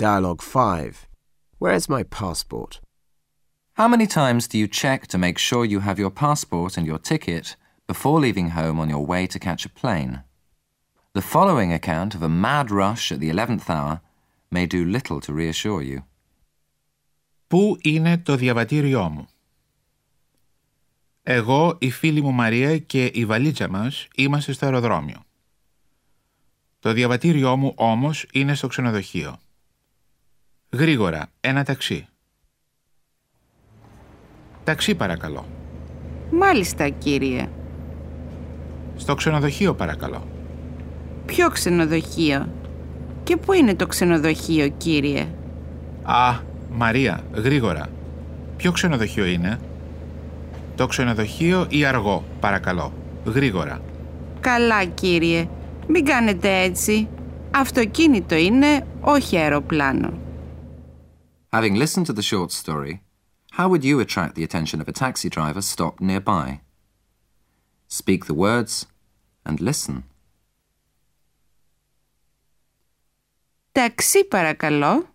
Dialogue 5. Where's my passport? How many times do you check to make sure you have your passport and your ticket before leaving home on your way to catch a plane? The following account of a mad rush at the 11th hour may do little to reassure you. Πού είναι το διαβατήριό μου? Εγώ, η φίλη μου Μαρία και η βαλίτσα μας είμαστε στο αεροδρόμιο. Το διαβατήριό μου όμως είναι στο ξενοδοχείο. Γρήγορα, ένα ταξί. Ταξί παρακαλώ. Μάλιστα, κύριε. Στο ξενοδοχείο παρακαλώ. Ποιο ξενοδοχείο; Και πού είναι το ξενοδοχείο, κύριε; Α, Μαρία, γρήγορα. Ποιο ξενοδοχείο είναι; Το ξενοδοχείο ή αργό, παρακαλώ. Γρήγορα. Καλά, κύριε. Μην κάνετε έτσι. Αυτοκίνητο είναι, όχι αεροπλάνο. Having listened to the short story, how would you attract the attention of a taxi driver stopped nearby? Speak the words and listen. Ταξί παρακαλώ.